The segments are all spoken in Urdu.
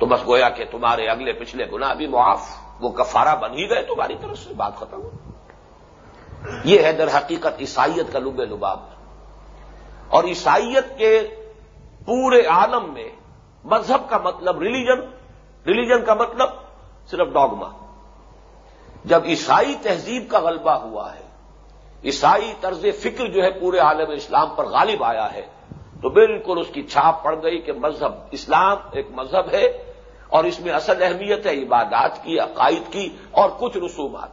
تو بس گویا کہ تمہارے اگلے پچھلے گنا بھی معاف، وہ کفارہ بن ہی گئے، تمہاری طرف سے بات ختم یہ ہے در حقیقت عیسائیت کا لب لباب۔ اور عیسائیت کے پورے عالم میں مذہب کا مطلب ریلیجن ریلیجن کا مطلب صرف ڈاگما جب عیسائی تہذیب کا غلبہ ہوا ہے، عیسائی طرز فکر جو ہے پورے عالم اسلام پر غالب آیا ہے، تو بالکل اس کی چھاپ پڑ گئی کہ مذہب اسلام ایک مذہب ہے۔ اور اس میں اصل اہمیت ہے عبادات کی، عقائد کی اور کچھ رسومات۔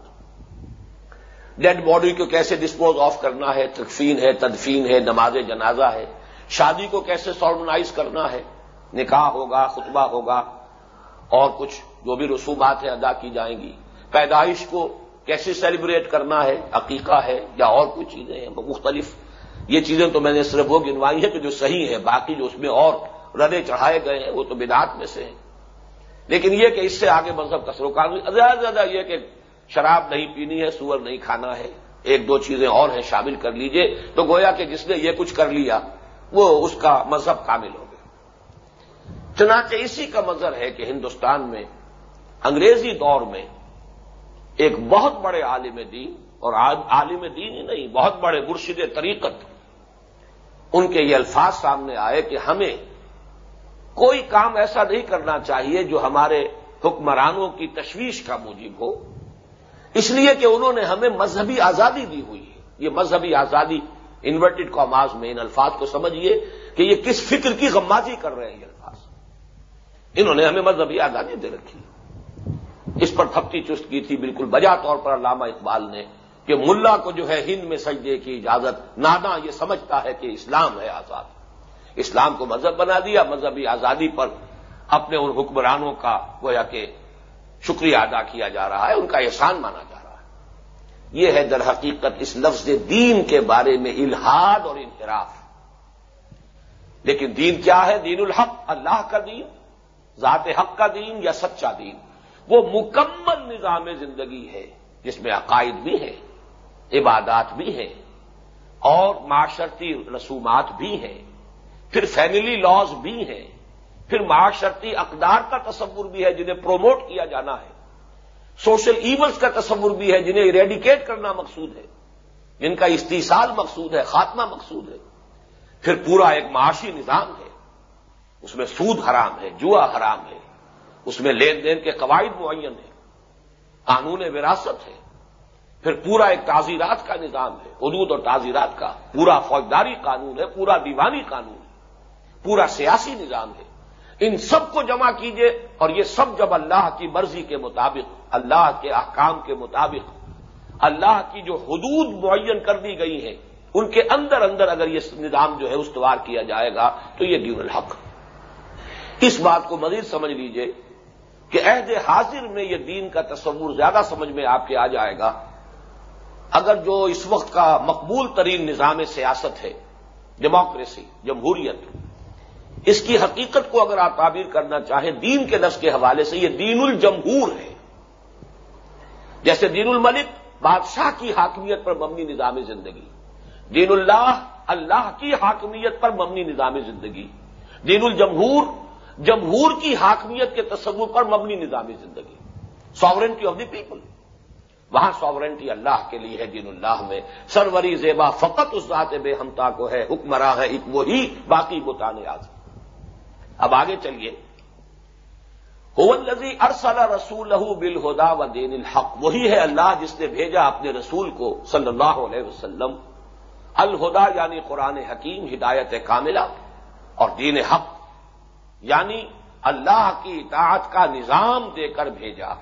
ڈیڈ باڈی کو کیسے ڈسپوز آف کرنا ہے، تکفین ہے، تدفین ہے، نماز جنازہ ہے، شادی کو کیسے سارگنائز کرنا ہے، نکاح ہوگا، خطبہ ہوگا، اور کچھ جو بھی رسومات ہیں ادا کی جائیں گی۔ پیدائش کو کیسے سیلیبریٹ کرنا ہے، عقیقہ ہے یا اور کچھ چیزیں ہیں، مختلف۔ یہ چیزیں تو میں نے صرف وہ گنوائی ہے کہ جو صحیح ہے باقی جو اس میں اور ردے چڑھائے گئے ہیں، وہ تو بدعات میں سے ہیں۔ لیکن یہ کہ اس سے آگے مذہب کا سروکار زیادہ سے زیادہ یہ کہ شراب نہیں پینی ہے، سور نہیں کھانا ہے، ایک دو چیزیں اور ہیں، شامل کر لیجیے۔ تو گویا کہ جس نے یہ کچھ کر لیا، وہ اس کا مذہب کامل ہو گیا۔ چنانچہ اسی کا مظہر ہے کہ ہندوستان میں انگریزی دور میں ایک بہت بڑے عالم دین، اور عالم دین ہی نہیں، بہت بڑے مرشد طریقت، ان کے یہ الفاظ سامنے آئے کہ ہمیں کوئی کام ایسا نہیں کرنا چاہیے جو ہمارے حکمرانوں کی تشویش کا موجب ہو۔ اس لیے کہ انہوں نے ہمیں مذہبی آزادی دی ہوئی ہے۔ یہ مذہبی آزادی انورٹڈ کاماز میں ان الفاظ کو سمجھیے کہ یہ کس فکر کی غمازی کر رہے ہیں یہ الفاظ۔ انہوں نے ہمیں مذہبی آزادی دے رکھی۔ اس پر تھپتی چست کی تھی بالکل بجا طور پر علامہ اقبال نے کہ ملا کو جو ہے ہند میں سجدے کی اجازت، نانا یہ سمجھتا ہے کہ اسلام ہے آزاد۔ اسلام کو مذہب بنا دیا، مذہبی آزادی پر اپنے ان حکمرانوں کا گویا کہ شکریہ ادا کیا جا رہا ہے، ان کا احسان مانا جا رہا ہے۔ یہ ہے در حقیقت اس لفظ دین کے بارے میں الحاد اور انحراف۔ لیکن دین کیا ہے؟ دین الحق، اللہ کا دین، ذات حق کا دین یا سچا دین۔ وہ مکمل نظام زندگی ہے، جس میں عقائد بھی ہیں، عبادات بھی ہیں اور معاشرتی رسومات بھی ہیں۔ پھر فیملی لاز بھی ہیں، پھر معاشرتی اقدار کا تصور بھی ہے جنہیں پروموٹ کیا جانا ہے۔ سوشل ایونٹس کا تصور بھی ہے جنہیں ریڈیکیٹ کرنا مقصود ہے۔ جن کا استحصال مقصود ہے، خاتمہ مقصود ہے۔ پھر پورا ایک معاشی نظام ہے۔ اس میں سود حرام ہے، جوا حرام ہے۔ اس میں لین دین کے قواعد معین ہیں۔ قانون وراثت ہے۔ پھر پورا ایک تعزیرات کا نظام ہے۔ حدود اور تعزیرات کا پورا فوجداری قانون ہے، پورا دیوانی قانون ہے۔ پورا سیاسی نظام ہے۔ ان سب کو جمع کیجیے اور یہ سب جب اللہ کی مرضی کے مطابق، اللہ کے احکام کے مطابق، اللہ کی جو حدود معین کر دی گئی ہیں، ان کے اندر اندر اگر یہ نظام جو ہے استوار کیا جائے گا تو یہ دین الحق۔ اس بات کو مزید سمجھ لیجیے کہ عہد حاضر میں یہ دین کا تصور زیادہ سمجھ میں آپ کے آ جائے گا۔ اگر جو اس وقت کا مقبول ترین نظام سیاست ہے، ڈیموکریسی، جمہوریت اس کی حقیقت کو اگر آپ تعبیر کرنا چاہیں، دین کے لفظ کے حوالے سے یہ دین الجمہور ہے۔ جیسے دین الملک بادشاہ کی حاکمیت پر مبنی نظام زندگی، دین اللہ اللہ کی حاکمیت پر مبنی نظام زندگی، دین الجمہور جمہور کی حاکمیت کے تصور پر مبنی نظام زندگی۔ ساورنٹی آف دی پیپل وہاں ساورنٹی اللہ کے لیے ہے، دین اللہ میں۔ سروری زیبا فقط اس ذات بے ہمتا کو ہے، حکمراں ہے ایک وہی باقی بتانے آج اب آگے چلیے۔ لذی ارسلہ رسول بل ہدا و دین الحق۔ وہی ہے اللہ جس نے بھیجا اپنے رسول کو صلی اللہ علیہ وسلم۔ الہدا یعنی قرآن حکیم، ہدایت کاملہ اور دین حق۔ یعنی اللہ کی اطاعت کا نظام دے کر بھیجا۔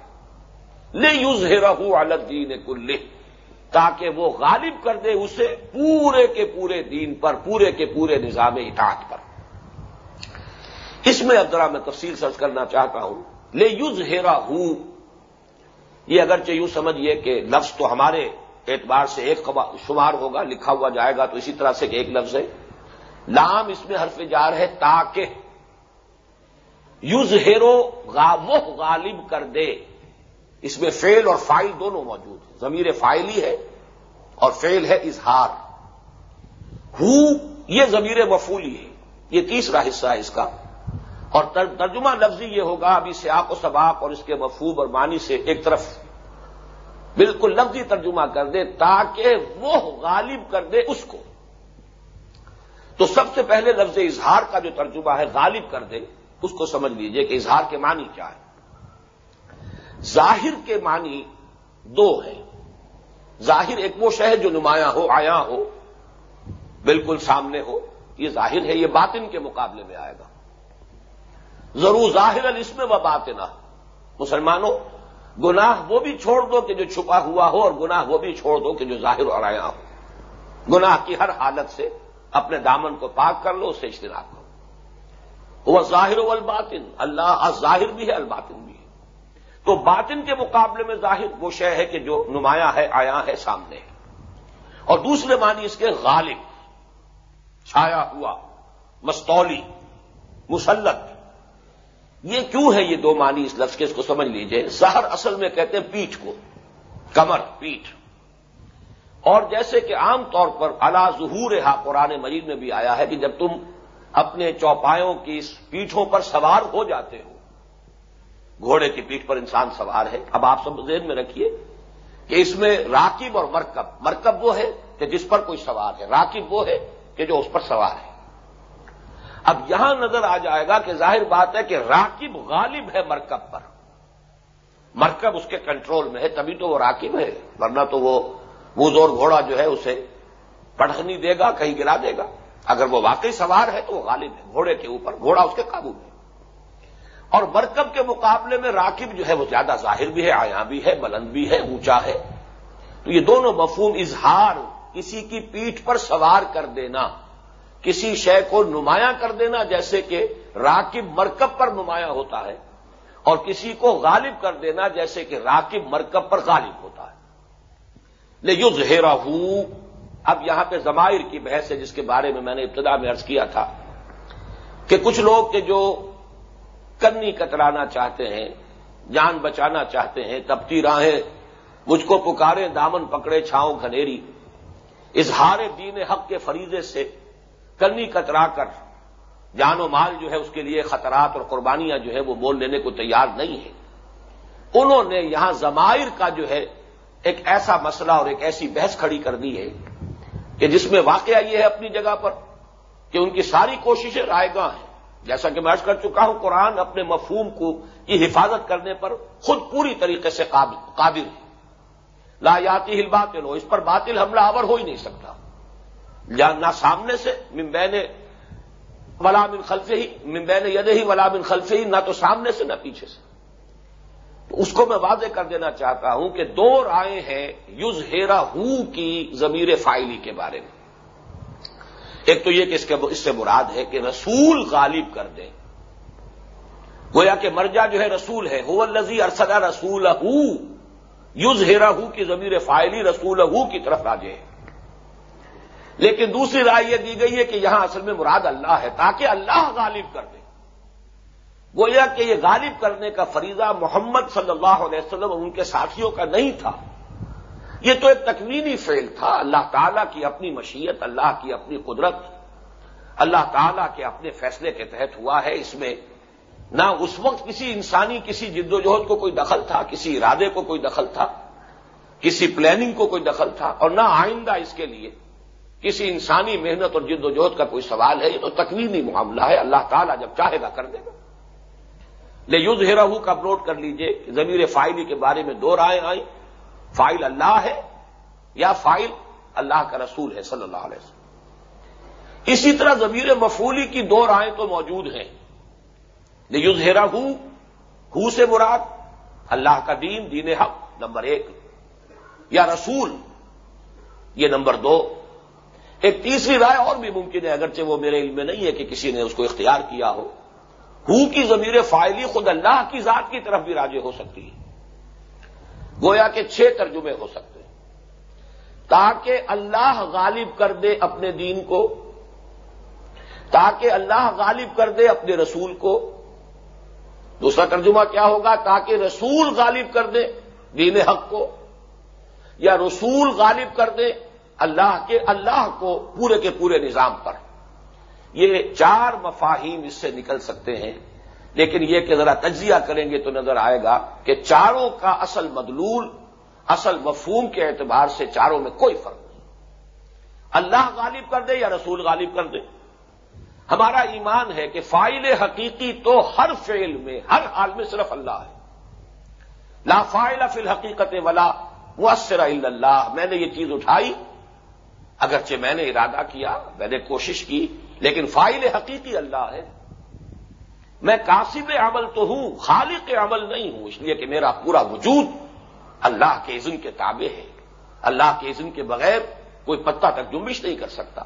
لے یوز رہو الدین کل تاکہ وہ غالب کر دے اسے پورے کے پورے دین پر، پورے کے پورے نظام اطاعت پر۔ اس میں اب ذرا میں تفصیل سرچ کرنا چاہتا ہوں۔ لے یوز ہیرا ہوں یہ اگرچہ یوں سمجھیے کہ لفظ تو ہمارے اعتبار سے ایک شمار ہوگا، لکھا ہوا جائے گا تو اسی طرح سے ایک لفظ ہے۔ لام اس میں حرف جار ہے، تاکہ۔ یوز ہیرو وہ غالب کر دے۔ اس میں فیل اور فائل دونوں موجود ہیں۔ ضمیر فائل ہی ہے اور فیل ہے اظہار۔ ہو، یہ ضمیر مفولی ہے۔ یہ تیسرا حصہ ہے اس کا۔ اور ترجمہ لفظی یہ ہوگا ابھی سیاق و سباق اور اس کے مفہوم اور معنی سے ایک طرف۔ بالکل لفظی ترجمہ کر دے تاکہ وہ غالب کر دے اس کو۔ تو سب سے پہلے لفظ اظہار کا جو ترجمہ ہے غالب کر دے، اس کو سمجھ لیجیے کہ اظہار کے معنی کیا ہے۔ ظاہر کے معنی دو ہیں۔ ظاہر ایک وہ شہر جو نمایاں ہو آیا ہو، بالکل سامنے ہو۔ یہ ظاہر ہے، یہ باطن کے مقابلے میں آئے گا۔ ضرور ظاہر اس میں وہ باطنا مسلمانوں، گناہ وہ بھی چھوڑ دو کہ جو چھپا ہوا ہو اور گناہ وہ بھی چھوڑ دو کہ جو ظاہر اور آیا ہو۔ گناہ کی ہر حالت سے اپنے دامن کو پاک کر لو، اسے اجتناب کرو۔ وہ ظاہر و الباطن اللہ ظاہر بھی ہے، الباطن بھی ہے۔ تو باطن کے مقابلے میں ظاہر وہ شے ہے کہ جو نمایاں ہے آیا ہے، سامنے ہے۔ اور دوسرے معنی اس کے غالب، چھایا ہوا، مستولی، مسلط۔ یہ کیوں ہے یہ دو معنی اس لفظ کے؟ اس کو سمجھ لیجیے۔ زہر اصل میں کہتے ہیں پیٹھ کو۔ کمر، پیٹھ۔ اور جیسے کہ عام طور پر اللہ ظہور ہا قرآن مجید میں بھی آیا ہے کہ جب تم اپنے چوپایوں کی پیٹھوں پر سوار ہو جاتے ہو، گھوڑے کی پیٹھ پر انسان سوار ہے۔ اب آپ سب ذہن میں رکھیے کہ اس میں راکب اور مرکب مرکب وہ ہے کہ جس پر کوئی سوار ہے۔ راکب وہ ہے کہ جو اس پر سوار ہے۔ اب یہاں نظر آ جائے گا کہ ظاہر بات ہے کہ راکب غالب ہے مرکب پر۔ مرکب اس کے کنٹرول میں ہے، تبھی تو وہ راکب ہے، ورنہ تو وہ زور گھوڑا جو ہے اسے پڑھنی دے گا، کہیں گرا دے گا۔ اگر وہ واقعی سوار ہے تو وہ غالب ہے، گھوڑے کے اوپر، گھوڑا اس کے قابو میں۔ اور مرکب کے مقابلے میں راکب جو ہے وہ زیادہ ظاہر بھی ہے آیا بھی ہے، بلند بھی ہے، اونچا ہے۔ تو یہ دونوں مفہوم اظہار، کسی کی پیٹھ پر سوار کر دینا۔ کسی شے کو نمایاں کر دینا جیسے کہ راکب مرکب پر نمایاں ہوتا ہے اور کسی کو غالب کر دینا جیسے کہ راکب مرکب پر غالب ہوتا ہے۔ لے یو زہرا اب یہاں پہ زمائر کی بحث ہے جس کے بارے میں میں نے ابتدا میں عرض کیا تھا کہ کچھ لوگ کے جو کنی کترانا چاہتے ہیں، جان بچانا چاہتے ہیں تبتی راہیں، مجھ کو پکارے دامن پکڑے، چھاؤں، گھنیری، اظہار دین حق کے فریضے سے کنی کترا کر۔ جان و مال جو ہے اس کے لیے خطرات اور قربانیاں جو ہے وہ بول لینے کو تیار نہیں ہے۔ انہوں نے یہاں زمائر کا جو ہے ایک ایسا مسئلہ اور ایک ایسی بحث کھڑی کر دی ہے کہ جس میں واقعہ یہ ہے اپنی جگہ پر کہ ان کی ساری کوششیں رائے گاہ ہیں۔ جیسا کہ میں عرض کر چکا ہوں، قرآن اپنے مفہوم کو کی حفاظت کرنے پر خود پوری طریقے سے قابل ہے۔ لا یاتی ہل باطل ہو اس پر باطل حملہ آور ہو ہی نہیں سکتا۔ نہ سامنے سے ممبین ولا من خلفے ہی ممبین ید ہی ولا من خلفے ہی نہ تو سامنے سے، نہ پیچھے سے۔ تو اس کو میں واضح کر دینا چاہتا ہوں کہ دو رائے ہیں یوز ہیرا ہو کی ضمیر فائلی کے بارے میں۔ ایک تو یہ کہ اس کے اس سے مراد ہے کہ رسول غالب کر دیں۔ گویا کہ مرجا جو ہے رسول ہے، ہو الزی ارسدا رسول یوز ہیرا ہو کی ضمیر فائلی رسول کی طرف راجے ہے۔ لیکن دوسری رائے یہ دی گئی ہے کہ یہاں اصل میں مراد اللہ ہے تاکہ اللہ غالب کر دے۔ گویا کہ یہ غالب کرنے کا فریضہ محمد صلی اللہ علیہ وسلم اور ان کے ساتھیوں کا نہیں تھا۔ یہ تو ایک تکوینی فیل تھا۔ اللہ تعالیٰ کی اپنی مشیت، اللہ کی اپنی قدرت، اللہ تعالیٰ کے اپنے فیصلے کے تحت ہوا ہے۔ اس میں نہ اس وقت کسی انسانی، کسی جد و جہد کو کوئی دخل تھا، کسی ارادے کو کوئی دخل تھا، کسی پلاننگ کو کوئی دخل تھا اور نہ آئندہ اس کے لیے۔ کسی انسانی محنت اور جد و جہد کا کوئی سوال ہے، یہ تو تکوینی معاملہ ہے۔ اللہ تعالیٰ جب چاہے گا کر دے گا۔ لے یوز ہیرا کا اپلوڈ کر لیجیے ضمیر فائلی کے بارے میں دو رائے آئیں۔ فائل اللہ ہے یا فائل اللہ کا رسول ہے صلی اللہ علیہ وسلم۔ اسی طرح ضمیر مفولی کی دو رائے تو موجود ہیں۔ لے یوز ہیرا ہو سے مراد، اللہ کا دین دین حق، نمبر ایک۔ یا رسول، یہ نمبر دو۔ ایک تیسری رائے اور بھی ممکن ہے، اگرچہ وہ میرے علم میں نہیں ہے کہ کسی نے اس کو اختیار کیا ہو۔ ہو کی ضمیر فائلی خود اللہ کی ذات کی طرف بھی راجے ہو سکتی ہے۔ گویا کے چھ ترجمے ہو سکتے ہیں۔ تاکہ اللہ غالب کر دے اپنے دین کو، تاکہ اللہ غالب کر دے اپنے رسول کو۔ دوسرا ترجمہ کیا ہوگا؟ تاکہ رسول غالب کر دے دین حق کو، یا رسول غالب کر دے اللہ کے اللہ کو پورے کے پورے نظام پر۔ یہ چار مفاہیم اس سے نکل سکتے ہیں، لیکن یہ کہ ذرا تجزیہ کریں گے تو نظر آئے گا کہ چاروں کا اصل مدلول، اصل مفہوم کے اعتبار سے چاروں میں کوئی فرق نہیں۔ اللہ غالب کر دے یا رسول غالب کر دے۔ ہمارا ایمان ہے کہ فائل حقیقی تو ہر فعل میں، ہر حال میں صرف اللہ ہے۔ لا فائل فی الحقیقت ولا مؤثر اللہ۔ میں نے یہ چیز اٹھائی اگرچہ میں نے ارادہ کیا، میں نے کوشش کی، لیکن فائل حقیقی اللہ ہے۔ میں کاسب عمل تو ہوں، خالق عمل نہیں ہوں، اس لیے کہ میرا پورا وجود اللہ کے عزم کے تابع ہے۔ اللہ کے عزم کے بغیر کوئی پتا تک جمبش نہیں کر سکتا۔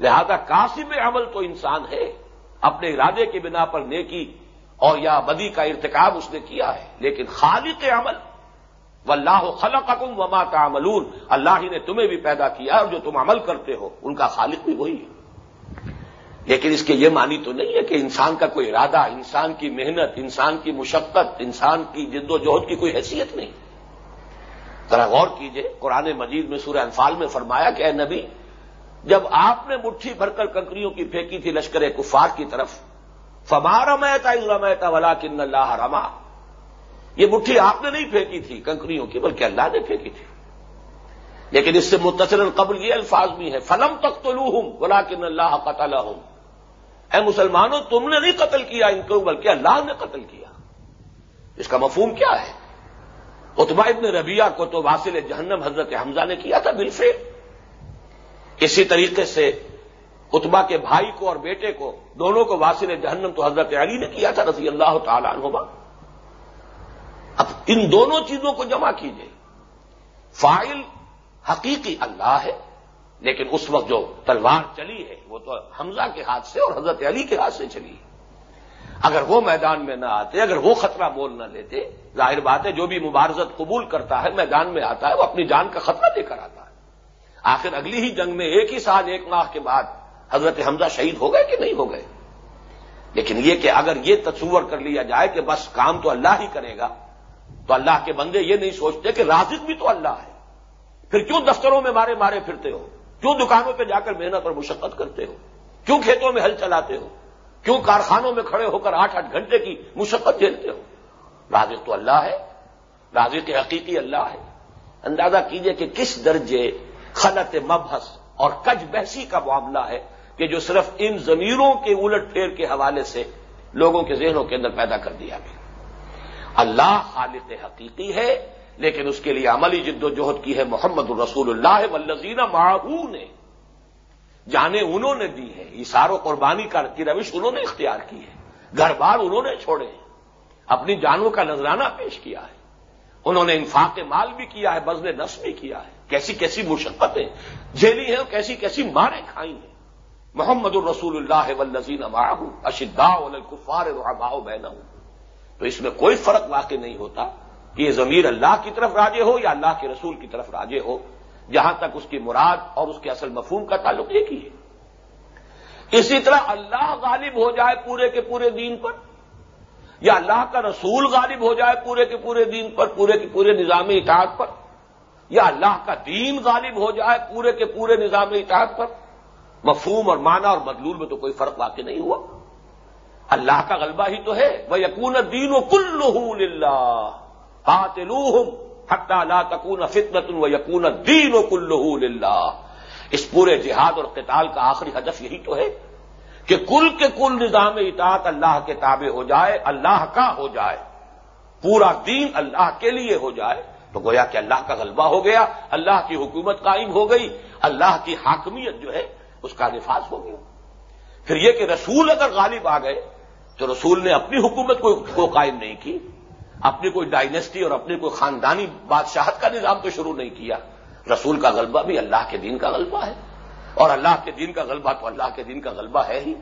لہذا کاسب عمل تو انسان ہے، اپنے ارادے کی بنا پر نیکی اور یا بدی کا ارتکاب اس نے کیا ہے، لیکن خالق عمل و اللہ خلق وما کا اللہ ہی نے تمہیں بھی پیدا کیا اور جو تم عمل کرتے ہو، ان کا خالق بھی وہی ہے۔ لیکن اس کے یہ معنی تو نہیں ہے کہ انسان کا کوئی ارادہ، انسان کی محنت، انسان کی مشقت، انسان کی جد و جہد کی کوئی حیثیت نہیں۔ ذرا غور کیجیے، قرآن مجید میں سورہ انفال میں فرمایا کہ اے نبی، جب آپ نے مٹھی بھر کر کنکریوں کی پھینکی تھی لشکر کفار کی طرف فمارا میتا رمیتا ولا کن اللہ رما۔ یہ مٹھی آپ نے نہیں پھینکی تھی کنکریوں کی، بلکہ اللہ نے پھینکی تھی۔ لیکن اس سے متصر قبل یہ الفاظ بھی ہے فلم تک تو لو ہوں بلا کن اللہ قتل ہوں اے مسلمانوں، تم نے نہیں قتل کیا ان کو، بلکہ اللہ نے قتل کیا۔ اس کا مفہوم کیا ہے؟ اتبا ابن ربیہ کو تو واصل جہنم حضرت حمزہ نے کیا تھا بالفے اسی طریقے سے اتبا کے بھائی کو اور بیٹے کو، دونوں کو واصل جہنم تو حضرت علی نے کیا تھا، رضی اللہ تعالیٰ عنہما۔ اب ان دونوں چیزوں کو جمع کیجیے فائل حقیقی اللہ ہے، لیکن اس وقت جو تلوار چلی ہے، وہ تو حمزہ کے ہاتھ سے اور حضرت علی کے ہاتھ سے چلی۔ ہے اگر وہ میدان میں نہ آتے، اگر وہ خطرہ بول نہ لیتے، ظاہر بات ہے جو بھی مبارزت قبول کرتا ہے، میدان میں آتا ہے، وہ اپنی جان کا خطرہ لے کر آتا ہے۔ آخر اگلی ہی جنگ میں ایک ہی سال، ایک ماہ کے بعد حضرت حمزہ شہید ہو گئے کہ نہیں ہو گئے؟ لیکن یہ کہ اگر یہ تصور کر لیا جائے کہ بس کام تو اللہ ہی کرے گا تو اللہ کے بندے یہ نہیں سوچتے کہ رازق بھی تو اللہ ہے۔ پھر کیوں دفتروں میں مارے مارے پھرتے ہو؟ کیوں دکانوں پہ جا کر محنت اور مشقت کرتے ہو؟ کیوں کھیتوں میں ہل چلاتے ہو؟ کیوں کارخانوں میں کھڑے ہو کر آٹھ آٹھ گھنٹے کی مشقت جھیلتے ہو؟ رازق تو اللہ ہے۔ رازق حقیقی اللہ ہے۔ اندازہ کیجیے کہ کس درجے خلط مبحث اور کج بحثی کا معاملہ ہے کہ جو صرف ان ضمیروں کے الٹ پھیر کے حوالے سے لوگوں کے ذہنوں کے اندر پیدا کر دیا گیا۔ اللہ خالق حقیقی ہے، لیکن اس کے لیے عملی جد و جہد کی ہے محمد الرسول اللہ والذین معاہو نے۔ جانے انہوں نے دی ہے اشار و قربانی کی روش انہوں نے اختیار کی ہے۔ گھر بار انہوں نے چھوڑے ہیں۔ اپنی جانوں کا نذرانہ پیش کیا ہے۔ انہوں نے انفاق مال بھی کیا ہے بزل نس بھی کیا ہے۔ کیسی کیسی مشقتیں، جھیلی ہیں اور کیسی کیسی ماریں کھائی ہیں۔ محمد الرسول اللہ والذین معاہو اشدا الکفار رحماء بینہم۔ تو اس میں کوئی فرق واقع نہیں ہوتا کہ یہ ضمیر اللہ کی طرف راجے ہو یا اللہ کے رسول کی طرف راجے ہو۔ جہاں تک اس کی مراد اور اس کے اصل مفہوم کا تعلق ایک ہی ہے۔ اسی طرح اللہ غالب ہو جائے پورے کے پورے دین پر یا اللہ کا رسول غالب ہو جائے پورے کے پورے دین پر، پورے کے پورے نظام اطاعت پر، یا اللہ کا دین غالب ہو جائے پورے کے پورے نظام اطاعت پر۔ مفہوم اور معنی اور مدلول میں تو کوئی فرق واقع نہیں ہوا۔ اللہ کا غلبہ ہی تو ہے۔ وہ یقون دین و کل اللہ حتى لا تكون فتنة ويكون الدين كله لله۔ اس پورے جہاد اور قتال کا آخری ہدف یہی تو ہے کہ کل کے کل نظام اطاعت اللہ کے تابع ہو جائے، اللہ کا ہو جائے۔ پورا دین اللہ کے لیے ہو جائے۔ تو گویا کہ اللہ کا غلبہ ہو گیا، اللہ کی حکومت قائم ہو گئی، اللہ کی حاکمیت جو ہے، اس کا نفاذ ہو گیا۔ پھر یہ کہ رسول اگر غالب آ گئے تو رسول نے اپنی حکومت کو قائم نہیں کی، اپنی کوئی ڈائنیسٹی اور اپنی کوئی خاندانی بادشاہت کا نظام تو شروع نہیں کیا۔ رسول کا غلبہ بھی اللہ کے دین کا غلبہ ہے۔ اور اللہ کے دین کا غلبہ تو اللہ کے دین کا غلبہ ہے ہی۔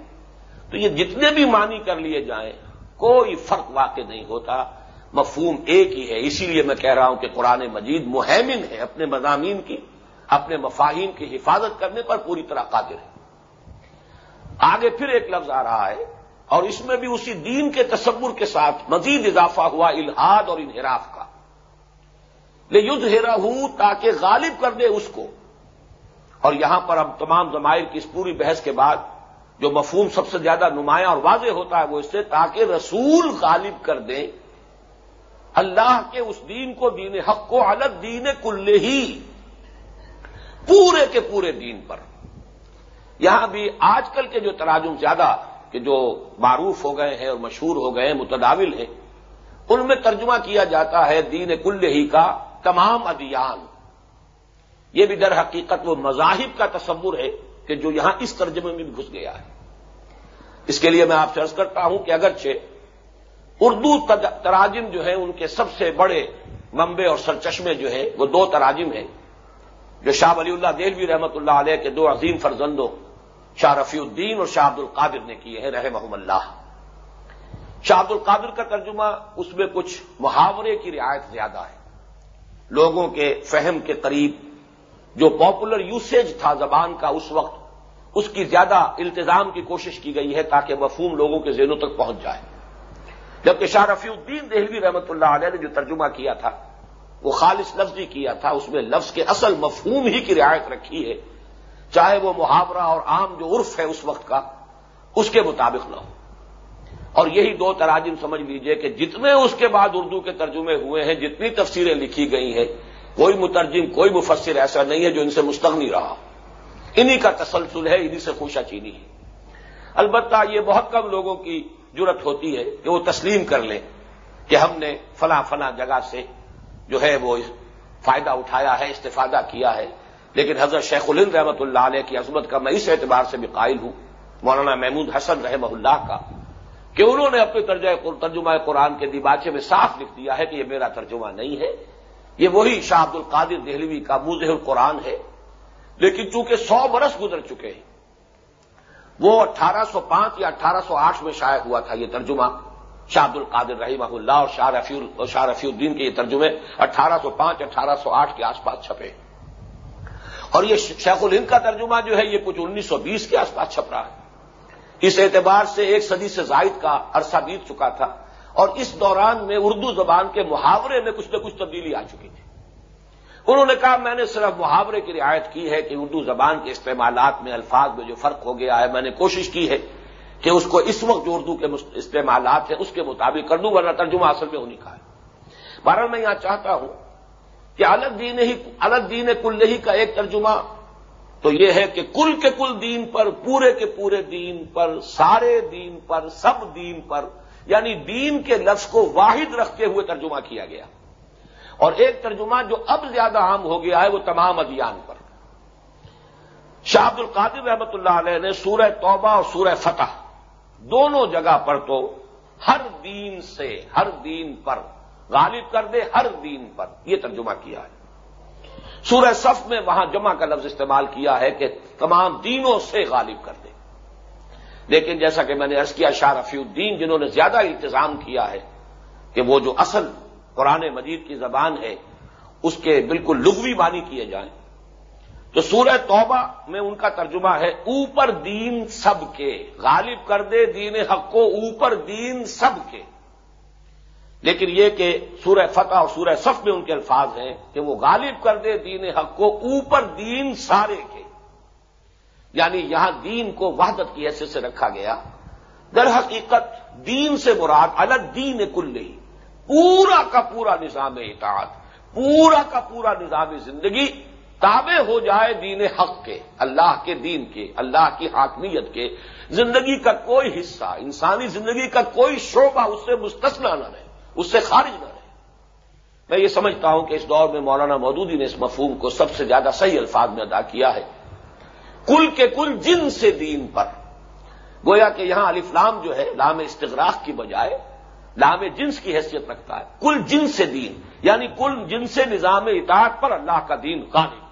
تو یہ جتنے بھی معنی کر لیے جائیں، کوئی فرق واقع نہیں ہوتا۔ مفہوم ایک ہی ہے، اسی لیے میں کہہ رہا ہوں کہ قرآن مجید مہمن ہے اپنے مضامین کی، اپنے مفاہین کی حفاظت کرنے پر پوری طرح قادر ہے۔ آگے پھر ایک لفظ آ رہا ہے۔ اور اس میں بھی اسی دین کے تصور کے ساتھ مزید اضافہ ہوا الحاد اور انحراف کا۔ لے یدھ ہیرا ہوں تاکہ غالب کر دے اس کو۔ اور یہاں پر اب تمام زمائر کی اس پوری بحث کے بعد جو مفہوم سب سے زیادہ نمایاں اور واضح ہوتا ہے وہ اس سے تاکہ رسول غالب کر دیں۔ اللہ کے اس دین کو، دین حق کو الگ دین کل ہی۔ پورے کے پورے دین پر۔ یہاں بھی آج کل کے جو تراجم زیادہ کہ جو معروف ہو گئے ہیں اور مشہور ہو گئے ہیں، متداول ہیں، ان میں ترجمہ کیا جاتا ہے دین کل ہی کا تمام ادیان۔ یہ بھی در حقیقت وہ مذاہب کا تصور ہے کہ جو یہاں اس ترجمے میں بھی گھس گیا ہے۔ اس کے لیے میں آپ سے عرض کرتا ہوں کہ اگرچہ اردو تراجم جو ہے ان کے سب سے بڑے منبے اور سرچشمے جو ہیں، وہ دو تراجم ہیں۔ جو شاہ ولی اللہ دہلوی رحمت اللہ علیہ کے دو عظیم فرزندوں شاہ رفیع الدین اور شاہ عبد القادر نے کیے ہیں رحمہ اللہ۔ شاہ عبد القادر کا ترجمہ اس میں کچھ محاورے کی رعایت زیادہ ہے۔ لوگوں کے فہم کے قریب جو پاپولر یوسیج تھا زبان کا، اس وقت اس کی زیادہ التظام کی کوشش کی گئی ہے تاکہ مفہوم لوگوں کے ذہنوں تک پہنچ جائے۔ جبکہ شاہ رفیع الدین دہلوی رحمت اللہ علیہ نے جو ترجمہ کیا تھا، وہ خالص لفظی کیا تھا، اس میں لفظ کے اصل مفہوم ہی کی رعایت رکھی ہے۔ چاہے وہ محاورہ اور عام جو عرف ہے اس وقت کا، اس کے مطابق نہ ہو۔ اور یہی دو تراجم سمجھ لیجیے کہ جتنے اس کے بعد اردو کے ترجمے ہوئے ہیں، جتنی تفسیریں لکھی گئی ہیں، کوئی مترجم، کوئی مفسر ایسا نہیں ہے جو ان سے مستغنی رہا۔ انہی کا تسلسل ہے، انہی سے خوشا چینی ہے۔ البتہ یہ بہت کم لوگوں کی ضرورت ہوتی ہے کہ وہ تسلیم کر لیں کہ ہم نے فلاں فلاں جگہ سے جو ہے وہ فائدہ اٹھایا ہے، استفادہ کیا ہے۔ لیکن حضرت شیخ الند رحمت اللہ علیہ کی عظمت کا میں اس اعتبار سے بھی قائل ہوں، مولانا محمود حسن رحمہ اللہ کا، کہ انہوں نے اپنے ترجمہ قرآن کے دیباچے میں صاف لکھ دیا ہے کہ یہ میرا ترجمہ نہیں ہے، یہ وہی شاہ عبد القادر دہلوی کا موزہ القرآن ہے، لیکن چونکہ سو برس گزر چکے ہیں، وہ اٹھارہ سو پانچ یا اٹھارہ سو آٹھ میں شائع ہوا تھا یہ ترجمہ، شاہ عبد القادر رحیمہ اللہ اور شاہ رفیع شاہ رفیع الدین کے یہ ترجمے اٹھارہ سو پانچ، اٹھارہ سو آٹھ کے آس پاس چھپے۔ ہیں اور یہ شیخ الہند کا ترجمہ جو ہے یہ کچھ انیس سو بیس کے آس پاس چھپ رہا ہے۔ اس اعتبار سے ایک صدی سے زائد کا عرصہ بیت چکا تھا اور اس دوران میں اردو زبان کے محاورے میں کچھ نہ کچھ تبدیلی آ چکی تھی۔ انہوں نے کہا، میں نے صرف محاورے کی رعایت کی ہے کہ اردو زبان کے استعمالات میں الفاظ میں جو فرق ہو گیا ہے، میں نے کوشش کی ہے کہ اس کو اس وقت جو اردو کے استعمالات ہیں اس کے مطابق کر دوں، ورنہ ترجمہ اصل میں ہونی کا ہے۔ بہرحال میں یہاں چاہتا ہوں کہ الگ دین ہی الگ دین کل ہی کا ایک ترجمہ۔ تو یہ ہے کہ کل کے کل دین پر، پورے کے پورے دین پر، سارے دین پر، سب دین پر یعنی دین کے لفظ کو واحد رکھتے ہوئے ترجمہ کیا گیا۔ اور ایک ترجمہ جو اب زیادہ عام ہو گیا ہے وہ تمام ادیان پر۔ شاہ عبد القادر رحمت اللہ علیہ نے سورہ توبہ اور سورہ فتح دونوں جگہ پر تو ہر دین سے، ہر دین پر غالب کر دے ہر دین پر۔ یہ ترجمہ کیا ہے۔ سورہ صف میں وہاں جمع کا لفظ استعمال کیا ہے کہ تمام دینوں سے غالب کر دے۔ لیکن جیسا کہ میں نے عرض کیا، شاہ رفیع الدین جنہوں نے زیادہ انتظام کیا ہے کہ وہ جو اصل قرآن مجید کی زبان ہے، اس کے بالکل لغوی بانی کیے جائیں۔ تو سورہ توبہ میں ان کا ترجمہ ہے، اوپر دین سب کے۔ غالب کر دے دین حق کو، اوپر دین سب کے۔ لیکن یہ کہ سورہ فتح اور سورہ صف میں ان کے الفاظ ہیں کہ وہ غالب کر دے دین حق کو اوپر دین سارے کے۔ یعنی یہاں دین کو وحدت کی حیثیت سے رکھا گیا۔ در حقیقت دین سے مراد الگ دین کل نہیں پورا کا پورا نظام اطاعت، پورا کا پورا نظام زندگی تابع ہو جائے دین حق کے، اللہ کے دین کے، اللہ کی حاکمیت کے۔ زندگی کا کوئی حصہ، انسانی زندگی کا کوئی شعبہ اس سے مستثنا نہ رہے۔ اس سے خارج نہ رہے۔ میں یہ سمجھتا ہوں کہ اس دور میں مولانا مودودی نے اس مفہوم کو سب سے زیادہ صحیح الفاظ میں ادا کیا ہے۔ کل کے کل جن سے دین پر۔ گویا کہ یہاں الفلام جو ہے، لام استغراق کی بجائے لام جنس کی حیثیت رکھتا ہے۔ کل جن سے دین یعنی کل جن سے نظام اطاعت پر اللہ کا دین قائم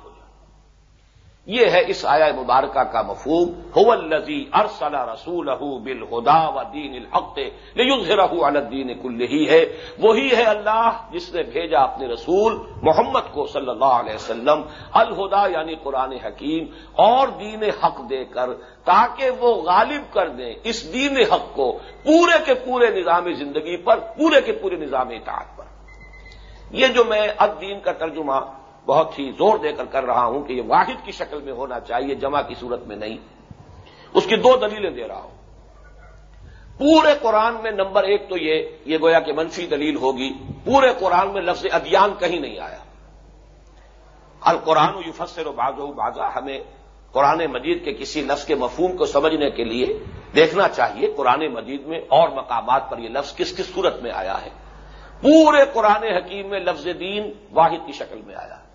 یہ ہے اس آیا مبارکہ کا مفہوم ہو الزی ارسل رسول بل ہدا و دین الحق الدین کل ہی ہے۔ وہی ہے اللہ جس نے بھیجا اپنے رسول محمد کو صلی اللہ علیہ وسلم، الہدا یعنی قرآن حکیم، اور دین حق دے کر، تاکہ وہ غالب کر دیں اس دین حق کو پورے کے پورے نظام زندگی پر، پورے کے پورے نظام اطاعت پر۔ یہ جو میں اب دین کا ترجمہ بہت ہی زور دے کر کر رہا ہوں کہ یہ واحد کی شکل میں ہونا چاہیے، جمع کی صورت میں نہیں۔ اس کی دو دلیلیں دے رہا ہوں۔ پورے قرآن میں نمبر ایک تو یہ یہ گویا کہ منفی دلیل ہوگی۔ پورے قرآن میں لفظ ادیان کہیں نہیں آیا۔ القرآن یفسر و بازو بازا ہمیں قرآن مجید کے کسی لفظ کے مفہوم کو سمجھنے کے لیے دیکھنا چاہیے۔ قرآن مجید میں اور مقامات پر یہ لفظ کس کس صورت میں آیا ہے۔ پورے قرآن حکیم میں لفظ دین واحد کی شکل میں آیا۔ ہے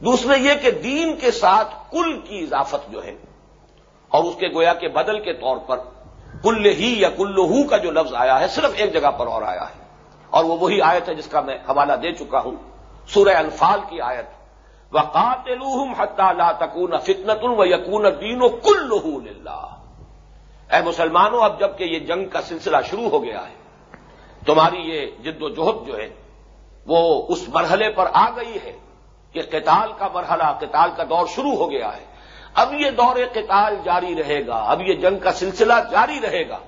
دوسرے یہ کہ دین کے ساتھ کل کی اضافت جو ہے، اور اس کے گویا کے بدل کے طور پر کل ہی یا کلو کا جو لفظ آیا ہے، صرف ایک جگہ پر اور آیا ہے۔ اور وہ وہی آیت ہے جس کا میں حوالہ دے چکا ہوں۔ سورہ انفال کی آیت و قاتل لا تکون فتنت و یقون دین و کل اے مسلمانوں، اب جبکہ یہ جنگ کا سلسلہ شروع ہو گیا ہے، تمہاری یہ جد و جہد جو ہے، وہ اس مرحلے پر آ گئی ہے۔ کہ قتال کا مرحلہ، قتال کا دور شروع ہو گیا ہے۔ اب یہ دور قتال جاری رہے گا، اب یہ جنگ کا سلسلہ جاری رہے گا۔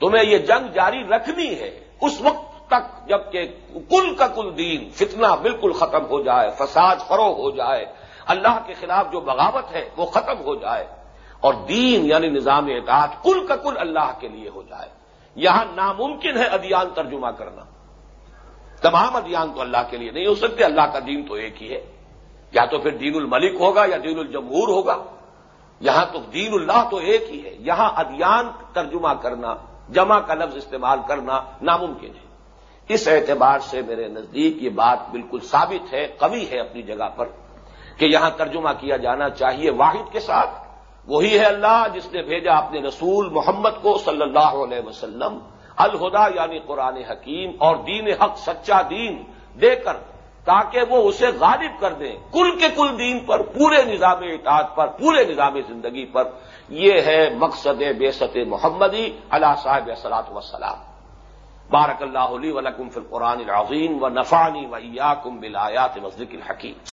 تمہیں یہ جنگ جاری رکھنی ہے۔ اس وقت تک جبکہ کل کا کل دین فتنہ بالکل ختم ہو جائے، فساد فروغ ہو جائے، اللہ کے خلاف جو بغاوت ہے وہ ختم ہو جائے۔ اور دین یعنی نظام اطاعت کل کا کل اللہ کے لیے ہو جائے۔ یہاں ناممکن ہے ادیان ترجمہ کرنا۔ تمام ادیان تو اللہ کے لیے نہیں ہو سکتے، اللہ کا دین تو ایک ہی ہے۔ یا تو پھر دین الملک ہوگا یا دین الجمہور ہوگا۔ یہاں تو دین اللہ تو ایک ہی ہے۔ یہاں ادیان ترجمہ کرنا، جمع کا لفظ استعمال کرنا ناممکن ہے۔ اس اعتبار سے میرے نزدیک یہ بات بالکل ثابت ہے، قوی ہے اپنی جگہ پر کہ یہاں ترجمہ کیا جانا چاہیے واحد کے ساتھ۔ وہی ہے اللہ جس نے بھیجا اپنے رسول محمد کو صلی اللہ علیہ وسلم۔ الہدا یعنی قرآن حکیم اور دین حق سچا دین دے کر تاکہ وہ اسے غالب کر دیں۔ کل کے کل دین پر، پورے نظام اطاعت پر، پورے نظام زندگی پر۔ یہ ہے مقصد بے ست محمدی اللہ صاحب صلاحت وسلام بارک اللہ علی ولکم فی القرآن العظیم و نفانی و ایاکم بلایات مسجد الحکیم۔